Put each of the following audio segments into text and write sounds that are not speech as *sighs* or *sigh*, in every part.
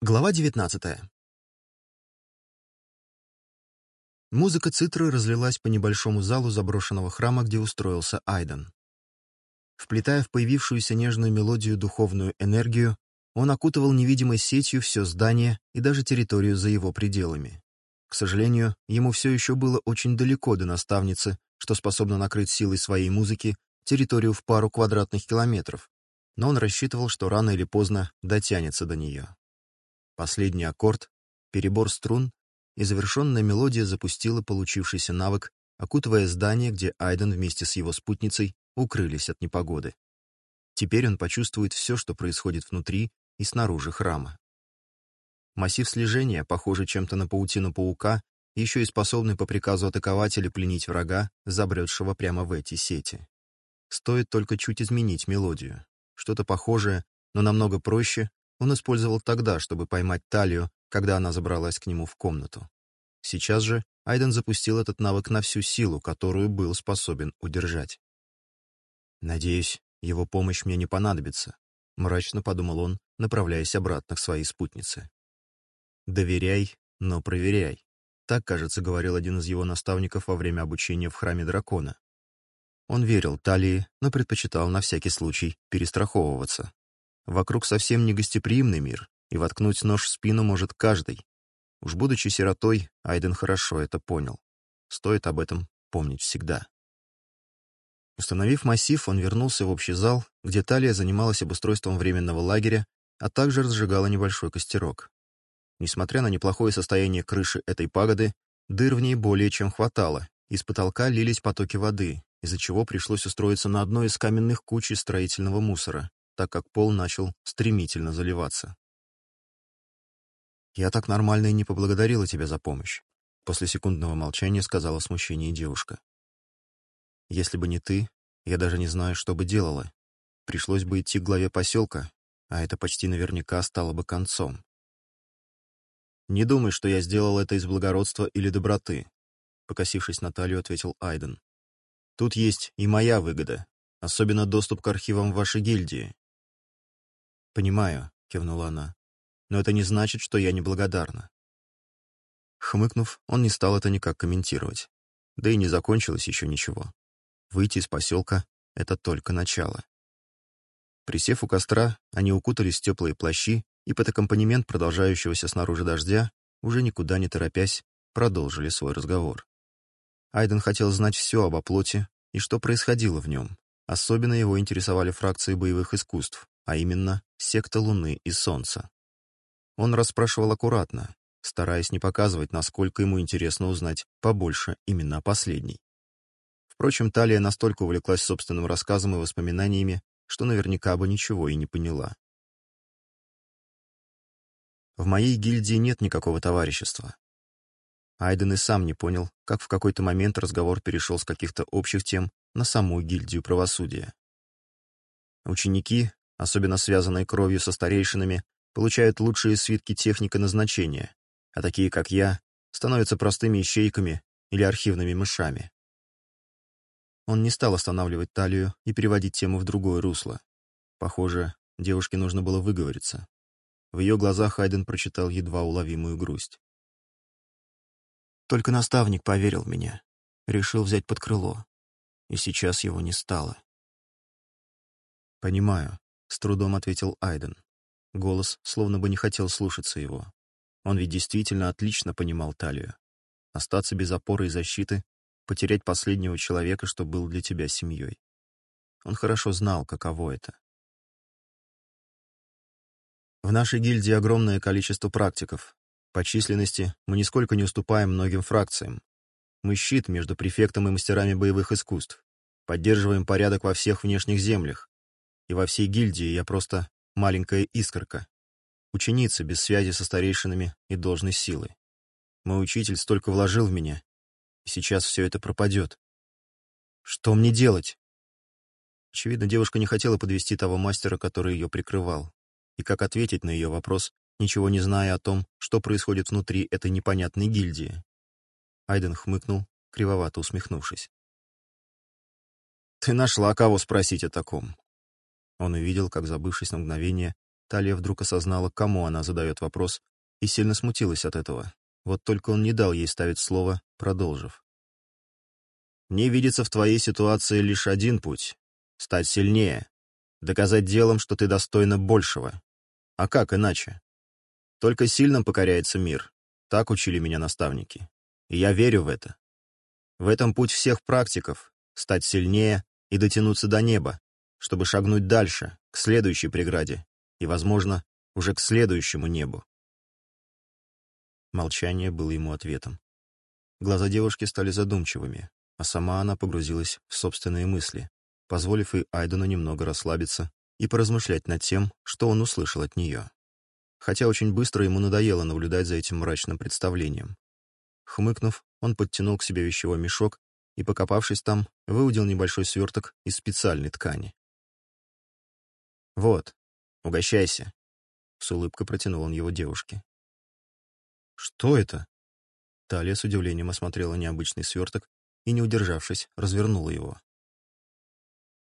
Глава 19 Музыка цитры разлилась по небольшому залу заброшенного храма, где устроился Айден. Вплетая в появившуюся нежную мелодию духовную энергию, он окутывал невидимой сетью все здание и даже территорию за его пределами. К сожалению, ему все еще было очень далеко до наставницы, что способна накрыть силой своей музыки территорию в пару квадратных километров, но он рассчитывал, что рано или поздно дотянется до нее. Последний аккорд, перебор струн и завершенная мелодия запустила получившийся навык, окутывая здание, где Айден вместе с его спутницей укрылись от непогоды. Теперь он почувствует все, что происходит внутри и снаружи храма. Массив слежения, похожий чем-то на паутину паука, еще и способный по приказу атаковать или пленить врага, забредшего прямо в эти сети. Стоит только чуть изменить мелодию. Что-то похожее, но намного проще он использовал тогда, чтобы поймать талию, когда она забралась к нему в комнату. Сейчас же Айден запустил этот навык на всю силу, которую был способен удержать. «Надеюсь, его помощь мне не понадобится», — мрачно подумал он, направляясь обратно к своей спутнице. «Доверяй, но проверяй», — так, кажется, говорил один из его наставников во время обучения в храме дракона. Он верил Талии, но предпочитал на всякий случай перестраховываться. Вокруг совсем не гостеприимный мир, и воткнуть нож в спину может каждый. Уж будучи сиротой, Айден хорошо это понял. Стоит об этом помнить всегда. Установив массив, он вернулся в общий зал, где Талия занималась обустройством временного лагеря, а также разжигала небольшой костерок. Несмотря на неплохое состояние крыши этой пагоды, дыр в ней более чем хватало, из потолка лились потоки воды, из-за чего пришлось устроиться на одной из каменных куч строительного мусора, так как пол начал стремительно заливаться. «Я так нормально и не поблагодарила тебя за помощь», после секундного молчания сказала в девушка. «Если бы не ты, я даже не знаю, что бы делала. Пришлось бы идти к главе поселка, а это почти наверняка стало бы концом. «Не думай, что я сделал это из благородства или доброты», — покосившись Наталью, ответил Айден. «Тут есть и моя выгода, особенно доступ к архивам вашей гильдии, «Понимаю», — кивнула она, — «но это не значит, что я неблагодарна». Хмыкнув, он не стал это никак комментировать. Да и не закончилось еще ничего. Выйти из поселка — это только начало. Присев у костра, они укутались в теплые плащи и под аккомпанемент продолжающегося снаружи дождя, уже никуда не торопясь, продолжили свой разговор. Айден хотел знать все об оплоте и что происходило в нем. Особенно его интересовали фракции боевых искусств, а именно секта Луны и Солнца. Он расспрашивал аккуратно, стараясь не показывать, насколько ему интересно узнать побольше имена последней. Впрочем, Талия настолько увлеклась собственным рассказом и воспоминаниями, что наверняка бы ничего и не поняла. В моей гильдии нет никакого товарищества. Айден и сам не понял, как в какой-то момент разговор перешел с каких-то общих тем на саму гильдию правосудия. Ученики, особенно связанные кровью со старейшинами, получают лучшие свитки техника назначения, а такие, как я, становятся простыми ищейками или архивными мышами. Он не стал останавливать талию и переводить тему в другое русло. Похоже, девушке нужно было выговориться. В ее глазах Хайден прочитал едва уловимую грусть. Только наставник поверил в меня, решил взять под крыло, и сейчас его не стало. «Понимаю», — с трудом ответил Айден. Голос словно бы не хотел слушаться его. Он ведь действительно отлично понимал талию. Остаться без опоры и защиты, потерять последнего человека, что был для тебя семьей. Он хорошо знал, каково это. В нашей гильдии огромное количество практиков. По численности мы нисколько не уступаем многим фракциям. Мы щит между префектом и мастерами боевых искусств. Поддерживаем порядок во всех внешних землях, и во всей гильдии я просто маленькая искорка, ученица без связи со старейшинами и должной силы. Мой учитель столько вложил в меня, и сейчас все это пропадет. Что мне делать? Очевидно, девушка не хотела подвести того мастера, который ее прикрывал. И как ответить на ее вопрос, ничего не зная о том, что происходит внутри этой непонятной гильдии? Айден хмыкнул, кривовато усмехнувшись. «Ты нашла кого спросить о таком», он увидел, как, забывшись на мгновение, Талия вдруг осознала, кому она задает вопрос, и сильно смутилась от этого. Вот только он не дал ей ставить слово, продолжив. «Мне видится в твоей ситуации лишь один путь — стать сильнее, доказать делом, что ты достойна большего. А как иначе? Только сильным покоряется мир. Так учили меня наставники. И я верю в это. В этом путь всех практиков — стать сильнее и дотянуться до неба, чтобы шагнуть дальше, к следующей преграде и, возможно, уже к следующему небу. Молчание было ему ответом. Глаза девушки стали задумчивыми, а сама она погрузилась в собственные мысли, позволив и Айдену немного расслабиться и поразмышлять над тем, что он услышал от нее. Хотя очень быстро ему надоело наблюдать за этим мрачным представлением. Хмыкнув, он подтянул к себе вещевой мешок и, покопавшись там, выудил небольшой сверток из специальной ткани. «Вот, угощайся», — с улыбкой протянул он его девушке. «Что это?» Талия с удивлением осмотрела необычный сверток и, не удержавшись, развернула его.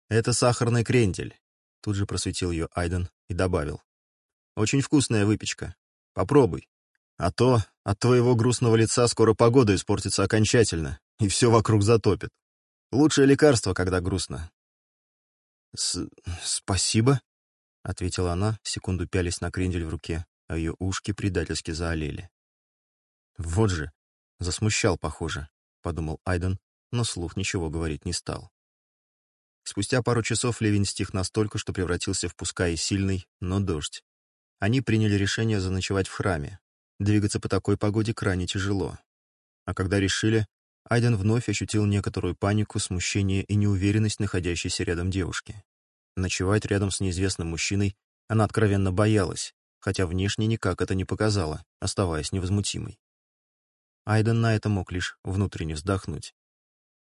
«Это сахарный крендель», — тут же просветил ее Айден и добавил. «Очень вкусная выпечка. Попробуй. А то а от твоего грустного лица скоро погода испортится окончательно, и все вокруг затопит. Лучшее лекарство, когда грустно». С «Спасибо», — ответила она, секунду пялись на крендель в руке, а ее ушки предательски заолели. «Вот же!» — засмущал, похоже, — подумал Айден, но слух ничего говорить не стал. Спустя пару часов ливень стих настолько, что превратился в пускай сильный, но дождь. Они приняли решение заночевать в храме. Двигаться по такой погоде крайне тяжело. А когда решили, Айден вновь ощутил некоторую панику, смущение и неуверенность находящейся рядом девушки. Ночевать рядом с неизвестным мужчиной она откровенно боялась, хотя внешне никак это не показала, оставаясь невозмутимой. Айден на это мог лишь внутренне вздохнуть.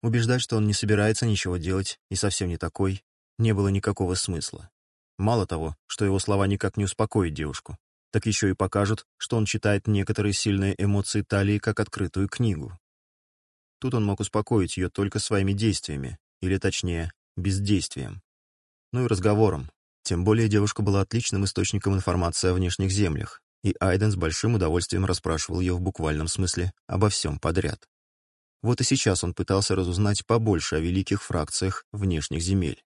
Убеждать, что он не собирается ничего делать и совсем не такой, не было никакого смысла. Мало того, что его слова никак не успокоят девушку, так еще и покажут, что он читает некоторые сильные эмоции Талии как открытую книгу. Тут он мог успокоить ее только своими действиями, или точнее, бездействием ну и разговором. Тем более девушка была отличным источником информации о внешних землях, и Айден с большим удовольствием расспрашивал ее в буквальном смысле обо всем подряд. Вот и сейчас он пытался разузнать побольше о великих фракциях внешних земель.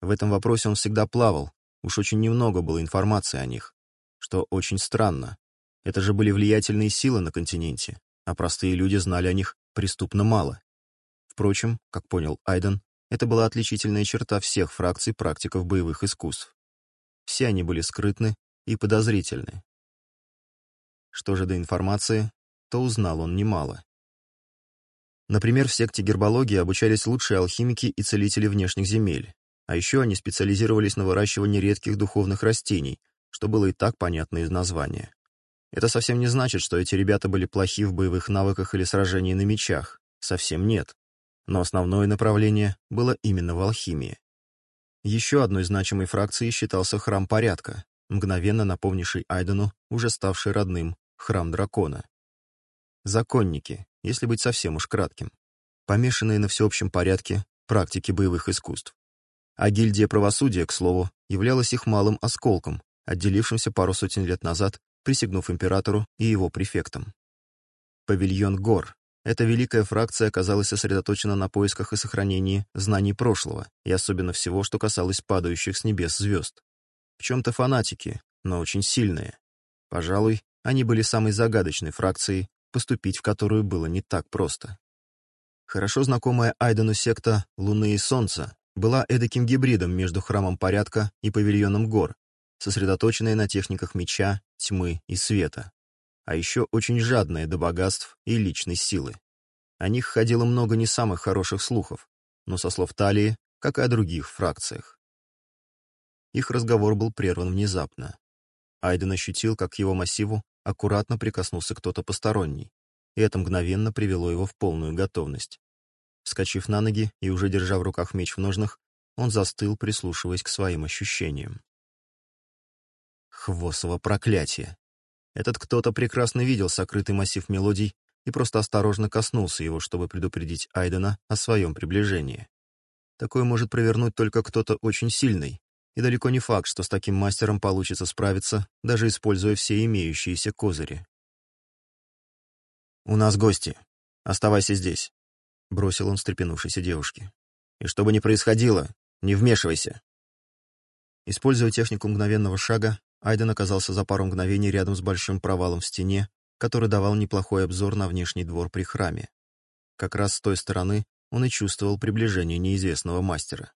В этом вопросе он всегда плавал, уж очень немного было информации о них, что очень странно. Это же были влиятельные силы на континенте, а простые люди знали о них преступно мало. Впрочем, как понял Айден, это была отличительная черта всех фракций практиков боевых искусств. Все они были скрытны и подозрительны. Что же до информации, то узнал он немало. Например, в секте гербологии обучались лучшие алхимики и целители внешних земель, а еще они специализировались на выращивании редких духовных растений, что было и так понятно из названия. Это совсем не значит, что эти ребята были плохи в боевых навыках или сражении на мечах. Совсем нет но основное направление было именно в алхимии. Еще одной значимой фракцией считался храм порядка, мгновенно напомнивший Айдену, уже ставший родным, храм дракона. Законники, если быть совсем уж кратким, помешанные на всеобщем порядке практики боевых искусств. А гильдия правосудия, к слову, являлась их малым осколком, отделившимся пару сотен лет назад, присягнув императору и его префектам. Павильон гор, эта великая фракция оказалась сосредоточена на поисках и сохранении знаний прошлого, и особенно всего, что касалось падающих с небес звезд. В чем-то фанатики, но очень сильные. Пожалуй, они были самой загадочной фракцией, поступить в которую было не так просто. Хорошо знакомая Айдену секта «Луны и Солнца» была эдаким гибридом между храмом порядка и павильоном гор, сосредоточенной на техниках меча, тьмы и света а еще очень жадные до богатств и личной силы. О них ходило много не самых хороших слухов, но со слов Талии, как и о других фракциях. Их разговор был прерван внезапно. Айден ощутил, как к его массиву аккуратно прикоснулся кто-то посторонний, и это мгновенно привело его в полную готовность. Вскочив на ноги и уже держа в руках меч в ножнах, он застыл, прислушиваясь к своим ощущениям. Хвосово проклятие! Этот кто-то прекрасно видел сокрытый массив мелодий и просто осторожно коснулся его, чтобы предупредить Айдена о своем приближении. Такое может провернуть только кто-то очень сильный, и далеко не факт, что с таким мастером получится справиться, даже используя все имеющиеся козыри. «У нас гости. Оставайся здесь», — бросил он встрепенувшейся девушке. «И что бы ни происходило, не вмешивайся». Используя технику мгновенного шага, Айден оказался за пару мгновений рядом с большим провалом в стене, который давал неплохой обзор на внешний двор при храме. Как раз с той стороны он и чувствовал приближение неизвестного мастера.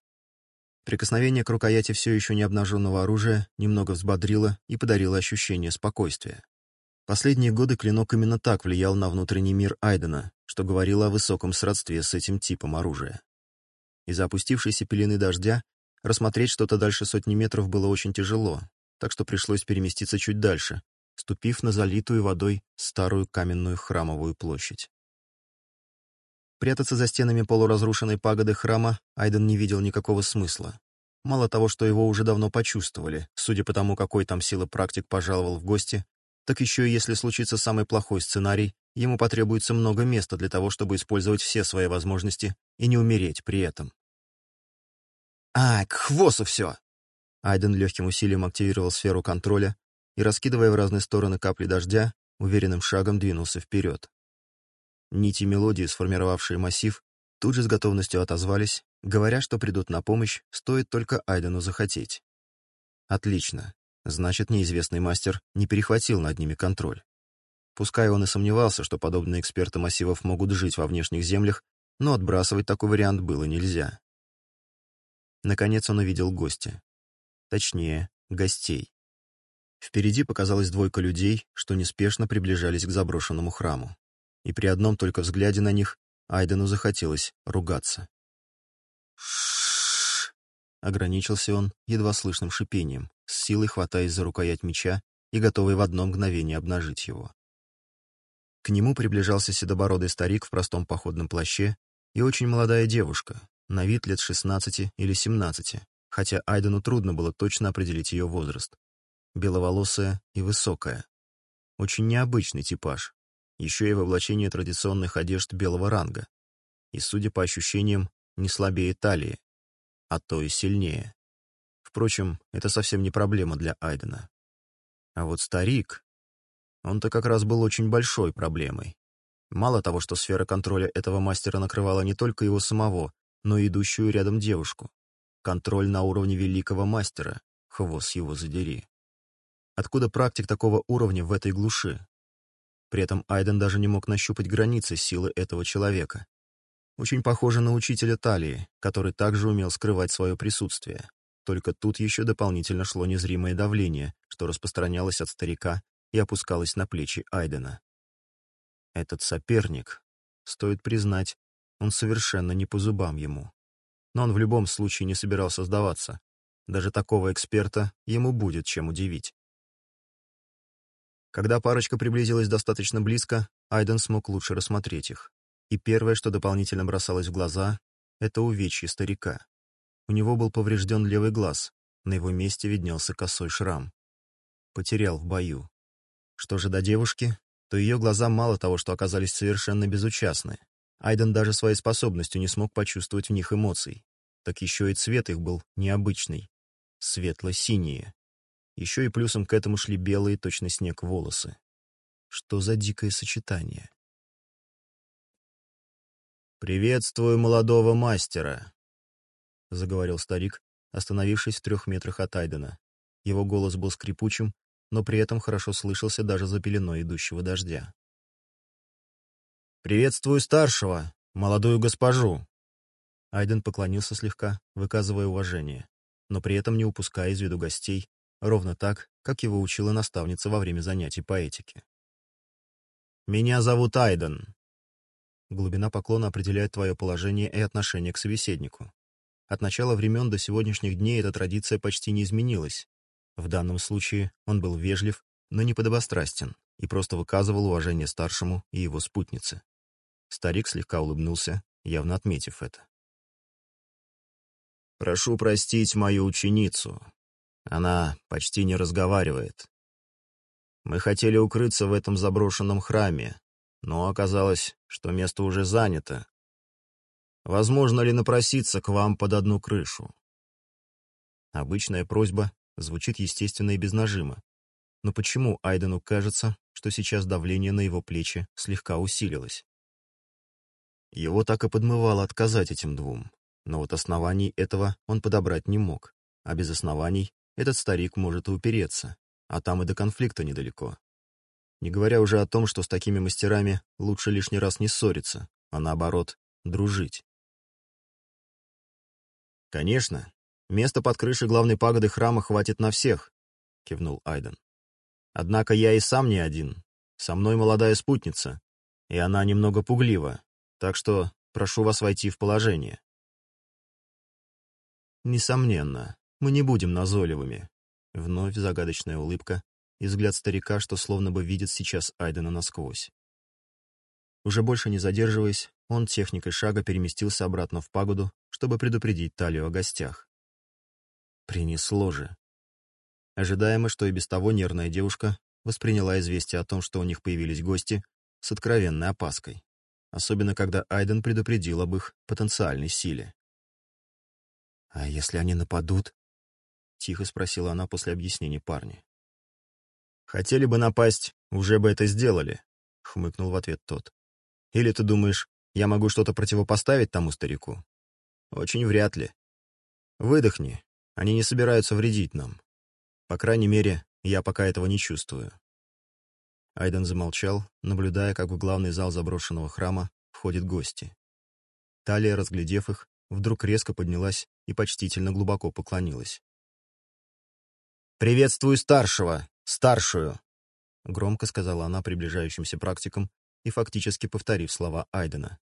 Прикосновение к рукояти все еще не обнаженного оружия немного взбодрило и подарило ощущение спокойствия. Последние годы клинок именно так влиял на внутренний мир Айдена, что говорило о высоком сродстве с этим типом оружия. Из-за опустившейся пелены дождя рассмотреть что-то дальше сотни метров было очень тяжело, так что пришлось переместиться чуть дальше, ступив на залитую водой старую каменную храмовую площадь. Прятаться за стенами полуразрушенной пагоды храма Айден не видел никакого смысла. Мало того, что его уже давно почувствовали, судя по тому, какой там силы практик пожаловал в гости, так еще и если случится самый плохой сценарий, ему потребуется много места для того, чтобы использовать все свои возможности и не умереть при этом. «А, к хвосу все!» Айден легким усилием активировал сферу контроля и, раскидывая в разные стороны капли дождя, уверенным шагом двинулся вперед. Нити мелодии, сформировавшие массив, тут же с готовностью отозвались, говоря, что придут на помощь, стоит только Айдену захотеть. Отлично. Значит, неизвестный мастер не перехватил над ними контроль. Пускай он и сомневался, что подобные эксперты массивов могут жить во внешних землях, но отбрасывать такой вариант было нельзя. Наконец он увидел гостя. Точнее, гостей. Впереди показалась двойка людей, что неспешно приближались к заброшенному храму. И при одном только взгляде на них Айдену захотелось ругаться. Ш -ш -ш Ограничился он едва слышным шипением, с силой хватаясь за рукоять меча и готовый в одно мгновение обнажить его. К нему приближался седобородый старик в простом походном плаще и очень молодая девушка, на вид лет 16 или 17, хотя Айдену трудно было точно определить ее возраст. Беловолосая и высокая. Очень необычный типаж. Еще и в облачении традиционных одежд белого ранга. И, судя по ощущениям, не слабее талии, а то и сильнее. Впрочем, это совсем не проблема для Айдена. А вот старик... Он-то как раз был очень большой проблемой. Мало того, что сфера контроля этого мастера накрывала не только его самого, но и идущую рядом девушку. Контроль на уровне великого мастера, хвост его задери. Откуда практик такого уровня в этой глуши? При этом Айден даже не мог нащупать границы силы этого человека. Очень похоже на учителя Талии, который также умел скрывать свое присутствие. Только тут еще дополнительно шло незримое давление, что распространялось от старика и опускалось на плечи Айдена. Этот соперник, стоит признать, он совершенно не по зубам ему но он в любом случае не собирался сдаваться. Даже такого эксперта ему будет чем удивить. Когда парочка приблизилась достаточно близко, Айден смог лучше рассмотреть их. И первое, что дополнительно бросалось в глаза, это увечье старика. У него был поврежден левый глаз, на его месте виднелся косой шрам. Потерял в бою. Что же до девушки, то ее глаза мало того, что оказались совершенно безучастны, Айден даже своей способностью не смог почувствовать в них эмоций. Так еще и цвет их был необычный. Светло-синие. Еще и плюсом к этому шли белые, точно снег, волосы. Что за дикое сочетание? «Приветствую молодого мастера», — заговорил старик, остановившись в трех метрах от Айдена. Его голос был скрипучим, но при этом хорошо слышался даже за пеленой идущего дождя. «Приветствую старшего, молодую госпожу!» Айден поклонился слегка, выказывая уважение, но при этом не упуская из виду гостей, ровно так, как его учила наставница во время занятий по этике. «Меня зовут Айден». Глубина поклона определяет твое положение и отношение к собеседнику. От начала времен до сегодняшних дней эта традиция почти не изменилась. В данном случае он был вежлив, но не подобострастен и просто выказывал уважение старшему и его спутнице. Старик слегка улыбнулся, явно отметив это. «Прошу простить мою ученицу. Она почти не разговаривает. Мы хотели укрыться в этом заброшенном храме, но оказалось, что место уже занято. Возможно ли напроситься к вам под одну крышу?» Обычная просьба звучит естественно и без нажима. Но почему Айдену кажется, что сейчас давление на его плечи слегка усилилось? Его так и подмывало отказать этим двум, но вот оснований этого он подобрать не мог, а без оснований этот старик может и упереться, а там и до конфликта недалеко. Не говоря уже о том, что с такими мастерами лучше лишний раз не ссориться, а наоборот, дружить. «Конечно, места под крышей главной пагоды храма хватит на всех», — кивнул Айден. «Однако я и сам не один. Со мной молодая спутница, и она немного пуглива, так что прошу вас войти в положение. Несомненно, мы не будем назойливыми. Вновь загадочная улыбка и взгляд старика, что словно бы видит сейчас Айдена насквозь. Уже больше не задерживаясь, он техникой шага переместился обратно в пагоду, чтобы предупредить Талию о гостях. Принесло же. Ожидаемо, что и без того нервная девушка восприняла известие о том, что у них появились гости, с откровенной опаской особенно когда Айден предупредил об их потенциальной силе. «А если они нападут?» — тихо спросила она после объяснений парни. «Хотели бы напасть, уже бы это сделали», — хмыкнул в ответ тот. «Или ты думаешь, я могу что-то противопоставить тому старику?» «Очень вряд ли. Выдохни, они не собираются вредить нам. По крайней мере, я пока этого не чувствую». Айден замолчал, наблюдая, как в главный зал заброшенного храма входят гости. Талия, разглядев их, вдруг резко поднялась и почтительно глубоко поклонилась. «Приветствую старшего! Старшую!» Громко сказала она приближающимся практикам и фактически повторив слова Айдена.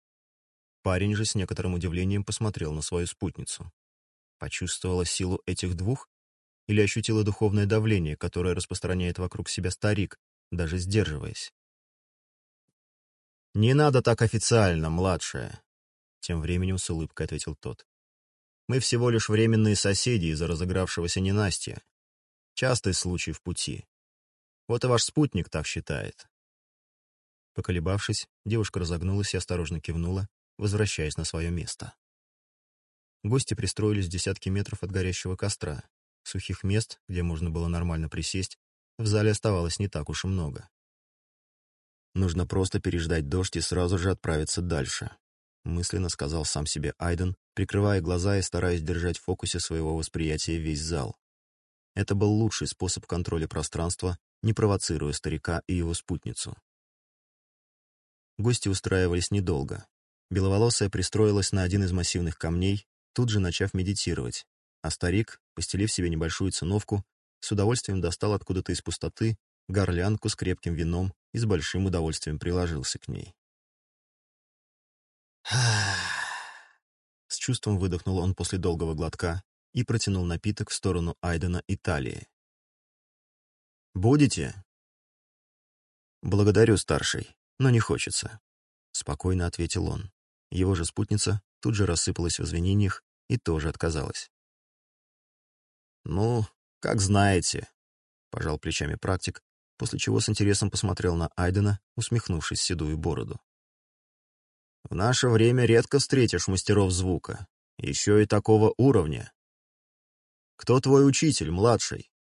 Парень же с некоторым удивлением посмотрел на свою спутницу. Почувствовала силу этих двух или ощутила духовное давление, которое распространяет вокруг себя старик, даже сдерживаясь. «Не надо так официально, младшая», — тем временем с улыбкой ответил тот. «Мы всего лишь временные соседи из-за разыгравшегося ненастья. Частый случай в пути. Вот и ваш спутник так считает». Поколебавшись, девушка разогнулась и осторожно кивнула, возвращаясь на свое место. Гости пристроились в десятки метров от горящего костра, сухих мест, где можно было нормально присесть в зале оставалось не так уж и много. «Нужно просто переждать дождь и сразу же отправиться дальше», мысленно сказал сам себе Айден, прикрывая глаза и стараясь держать в фокусе своего восприятия весь зал. Это был лучший способ контроля пространства, не провоцируя старика и его спутницу. Гости устраивались недолго. Беловолосая пристроилась на один из массивных камней, тут же начав медитировать, а старик, постелив себе небольшую циновку, с удовольствием достал откуда-то из пустоты горлянку с крепким вином и с большим удовольствием приложился к ней. *sighs* С чувством выдохнул он после долгого глотка и протянул напиток в сторону Айдена и Талии. «Будете?» «Благодарю, старший, но не хочется», — спокойно ответил он. Его же спутница тут же рассыпалась в извинениях и тоже отказалась. «Ну, «Как знаете», — пожал плечами практик, после чего с интересом посмотрел на Айдена, усмехнувшись седую бороду. «В наше время редко встретишь мастеров звука, еще и такого уровня. Кто твой учитель, младший?»